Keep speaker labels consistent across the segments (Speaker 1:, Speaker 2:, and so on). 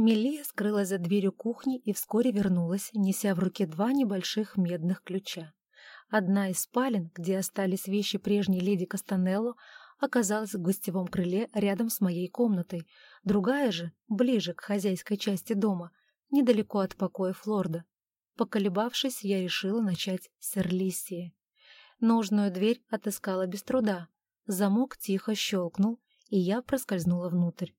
Speaker 1: Мелия скрылась за дверью кухни и вскоре вернулась, неся в руке два небольших медных ключа. Одна из спален, где остались вещи прежней леди Кастанелло, оказалась в гостевом крыле рядом с моей комнатой, другая же, ближе к хозяйской части дома, недалеко от покоя Флорда. Поколебавшись, я решила начать с Эрлисии. Нужную дверь отыскала без труда. Замок тихо щелкнул, и я проскользнула внутрь.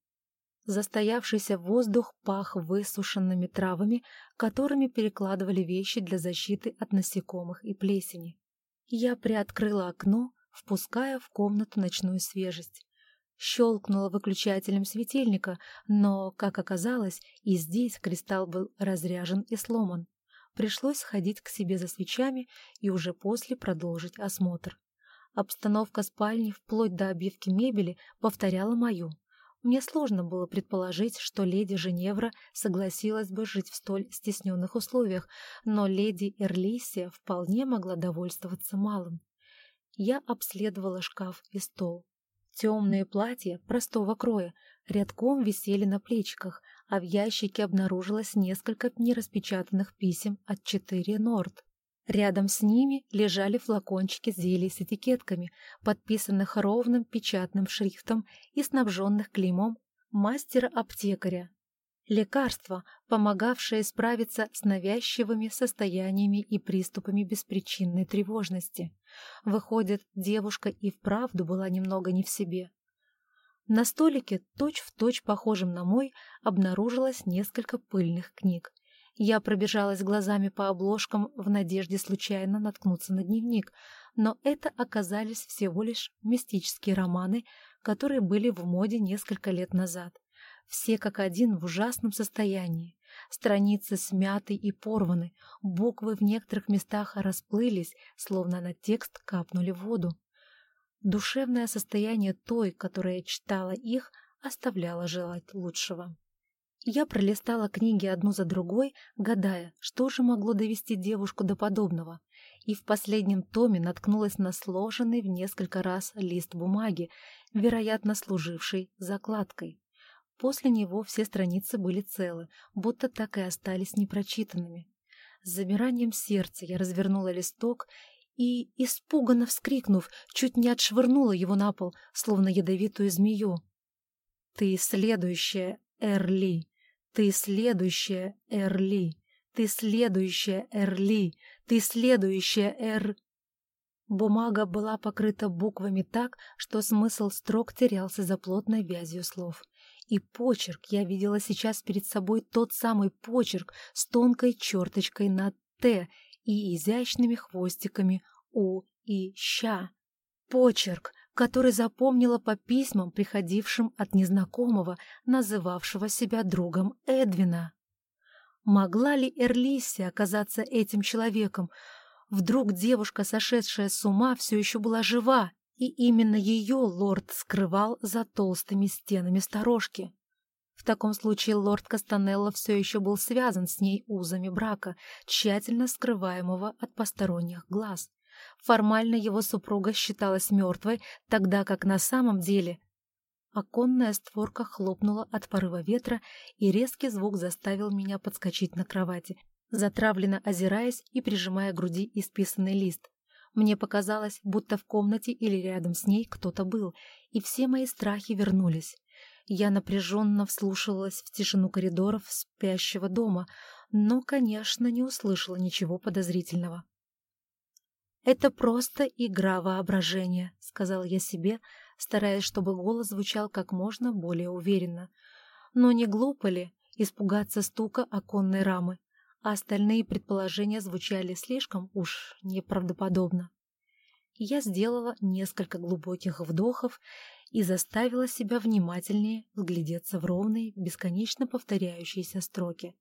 Speaker 1: Застоявшийся воздух пах высушенными травами, которыми перекладывали вещи для защиты от насекомых и плесени. Я приоткрыла окно, впуская в комнату ночную свежесть. Щелкнула выключателем светильника, но, как оказалось, и здесь кристалл был разряжен и сломан. Пришлось сходить к себе за свечами и уже после продолжить осмотр. Обстановка спальни вплоть до обивки мебели повторяла мою. Мне сложно было предположить, что леди Женевра согласилась бы жить в столь стесненных условиях, но леди Эрлисия вполне могла довольствоваться малым. Я обследовала шкаф и стол. Темные платья простого кроя рядком висели на плечиках, а в ящике обнаружилось несколько нераспечатанных писем от четыре Норд. Рядом с ними лежали флакончики зелий с этикетками, подписанных ровным печатным шрифтом и снабженных клеймом мастера-аптекаря. Лекарства, помогавшие справиться с навязчивыми состояниями и приступами беспричинной тревожности. Выходит, девушка и вправду была немного не в себе. На столике, точь-в-точь точь похожем на мой, обнаружилось несколько пыльных книг. Я пробежалась глазами по обложкам в надежде случайно наткнуться на дневник, но это оказались всего лишь мистические романы, которые были в моде несколько лет назад. Все как один в ужасном состоянии. Страницы смяты и порваны, буквы в некоторых местах расплылись, словно на текст капнули воду. Душевное состояние той, которая читала их, оставляло желать лучшего. Я пролистала книги одну за другой, гадая, что же могло довести девушку до подобного, и в последнем томе наткнулась на сложенный в несколько раз лист бумаги, вероятно, служивший закладкой. После него все страницы были целы, будто так и остались непрочитанными. С замиранием сердца я развернула листок и, испуганно вскрикнув, чуть не отшвырнула его на пол, словно ядовитую змею. «Ты следующая, Эрли!» Ты следующая, Эрли. Ты следующая, Эрли. Ты следующая, Эр... Бумага была покрыта буквами так, что смысл строк терялся за плотной вязью слов. И почерк я видела сейчас перед собой тот самый почерк с тонкой черточкой на «Т» и изящными хвостиками «У» и «Ща». Почерк, который запомнила по письмам, приходившим от незнакомого, называвшего себя другом Эдвина. Могла ли Эрлиси оказаться этим человеком? Вдруг девушка, сошедшая с ума, все еще была жива, и именно ее лорд скрывал за толстыми стенами сторожки. В таком случае лорд Кастанелло все еще был связан с ней узами брака, тщательно скрываемого от посторонних глаз. Формально его супруга считалась мертвой, тогда как на самом деле... Оконная створка хлопнула от порыва ветра, и резкий звук заставил меня подскочить на кровати, затравленно озираясь и прижимая к груди исписанный лист. Мне показалось, будто в комнате или рядом с ней кто-то был, и все мои страхи вернулись. Я напряженно вслушивалась в тишину коридоров спящего дома, но, конечно, не услышала ничего подозрительного. «Это просто игра воображения», — сказала я себе, стараясь, чтобы голос звучал как можно более уверенно. Но не глупо ли испугаться стука оконной рамы, а остальные предположения звучали слишком уж неправдоподобно. Я сделала несколько глубоких вдохов и заставила себя внимательнее вглядеться в ровные, бесконечно повторяющиеся строки.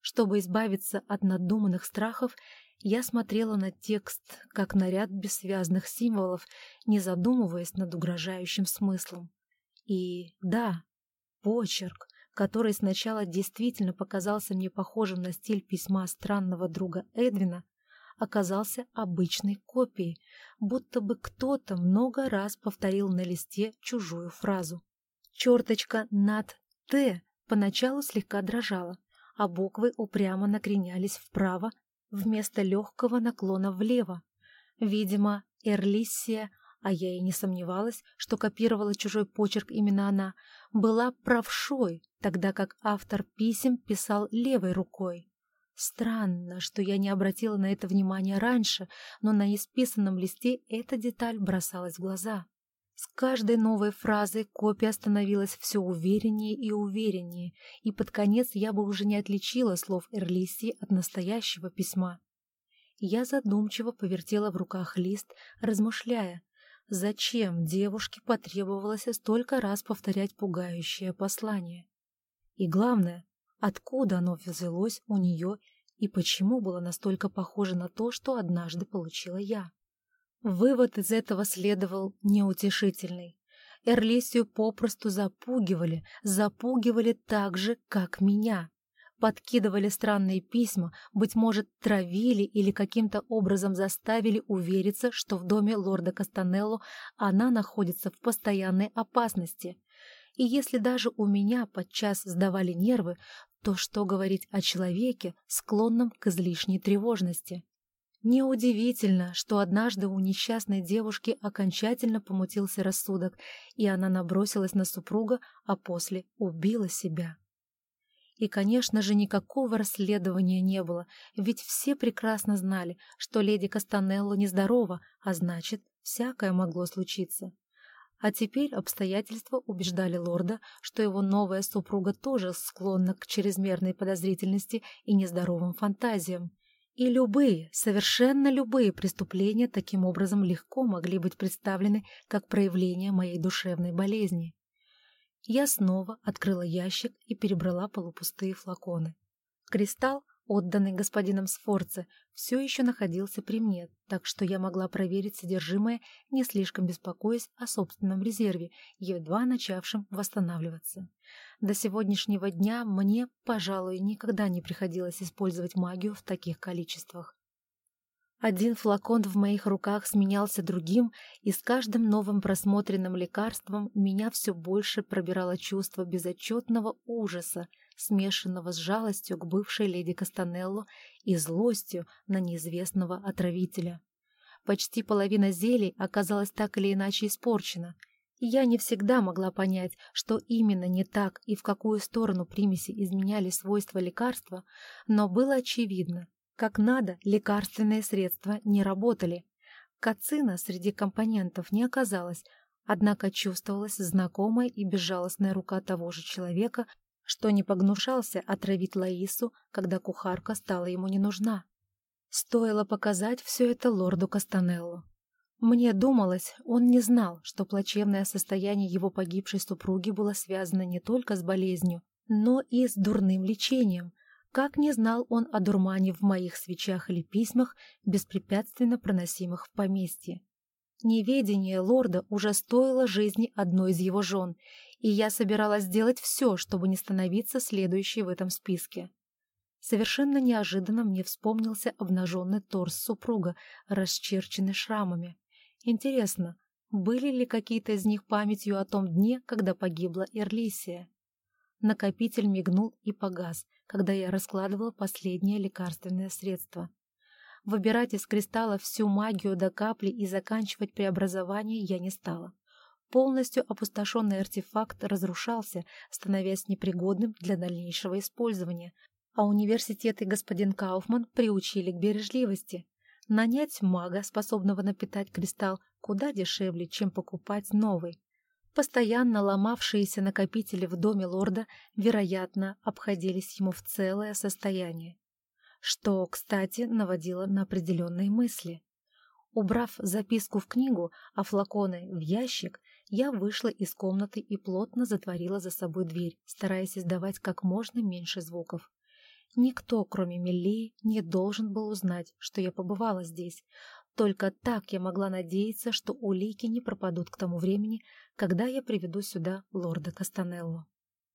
Speaker 1: Чтобы избавиться от надуманных страхов, я смотрела на текст, как на ряд бессвязных символов, не задумываясь над угрожающим смыслом. И да, почерк, который сначала действительно показался мне похожим на стиль письма странного друга Эдвина, оказался обычной копией, будто бы кто-то много раз повторил на листе чужую фразу. Черточка над «Т» поначалу слегка дрожала, а буквы упрямо накренялись вправо вместо легкого наклона влево. Видимо, Эрлиссия, а я и не сомневалась, что копировала чужой почерк именно она, была правшой, тогда как автор писем писал левой рукой. Странно, что я не обратила на это внимания раньше, но на исписанном листе эта деталь бросалась в глаза. С каждой новой фразой копия становилась все увереннее и увереннее, и под конец я бы уже не отличила слов Эрлиси от настоящего письма. Я задумчиво повертела в руках лист, размышляя, зачем девушке потребовалось столько раз повторять пугающее послание. И главное, откуда оно взялось у нее и почему было настолько похоже на то, что однажды получила я. Вывод из этого следовал неутешительный. Эрлисию попросту запугивали, запугивали так же, как меня. Подкидывали странные письма, быть может, травили или каким-то образом заставили увериться, что в доме лорда Кастанелло она находится в постоянной опасности. И если даже у меня подчас сдавали нервы, то что говорить о человеке, склонном к излишней тревожности? Неудивительно, что однажды у несчастной девушки окончательно помутился рассудок, и она набросилась на супруга, а после убила себя. И, конечно же, никакого расследования не было, ведь все прекрасно знали, что леди Кастанелло нездорова, а значит, всякое могло случиться. А теперь обстоятельства убеждали лорда, что его новая супруга тоже склонна к чрезмерной подозрительности и нездоровым фантазиям, и любые, совершенно любые преступления таким образом легко могли быть представлены как проявление моей душевной болезни. Я снова открыла ящик и перебрала полупустые флаконы. Кристалл отданный господином Сфорце, все еще находился при мне, так что я могла проверить содержимое, не слишком беспокоясь о собственном резерве, едва начавшем восстанавливаться. До сегодняшнего дня мне, пожалуй, никогда не приходилось использовать магию в таких количествах. Один флакон в моих руках сменялся другим, и с каждым новым просмотренным лекарством меня все больше пробирало чувство безотчетного ужаса, смешанного с жалостью к бывшей леди Кастанелло и злостью на неизвестного отравителя. Почти половина зелий оказалась так или иначе испорчена, я не всегда могла понять, что именно не так и в какую сторону примеси изменяли свойства лекарства, но было очевидно, как надо лекарственные средства не работали. Кацина среди компонентов не оказалось, однако чувствовалась знакомая и безжалостная рука того же человека, что не погнушался отравить Лаису, когда кухарка стала ему не нужна. Стоило показать все это лорду Кастанеллу. Мне думалось, он не знал, что плачевное состояние его погибшей супруги было связано не только с болезнью, но и с дурным лечением, как не знал он о дурмане в моих свечах или письмах, беспрепятственно проносимых в поместье. Неведение лорда уже стоило жизни одной из его жен, и я собиралась сделать все, чтобы не становиться следующей в этом списке. Совершенно неожиданно мне вспомнился обнаженный торс супруга, расчерченный шрамами. Интересно, были ли какие-то из них памятью о том дне, когда погибла Эрлисия? Накопитель мигнул и погас, когда я раскладывала последнее лекарственное средство. Выбирать из кристалла всю магию до капли и заканчивать преобразование я не стала. Полностью опустошенный артефакт разрушался, становясь непригодным для дальнейшего использования, а университет и господин Кауфман приучили к бережливости. Нанять мага, способного напитать кристалл, куда дешевле, чем покупать новый. Постоянно ломавшиеся накопители в доме лорда, вероятно, обходились ему в целое состояние. Что, кстати, наводило на определенные мысли. Убрав записку в книгу, а флаконы в ящик, я вышла из комнаты и плотно затворила за собой дверь, стараясь издавать как можно меньше звуков. Никто, кроме Меллии, не должен был узнать, что я побывала здесь. Только так я могла надеяться, что улики не пропадут к тому времени, когда я приведу сюда лорда Кастанелло.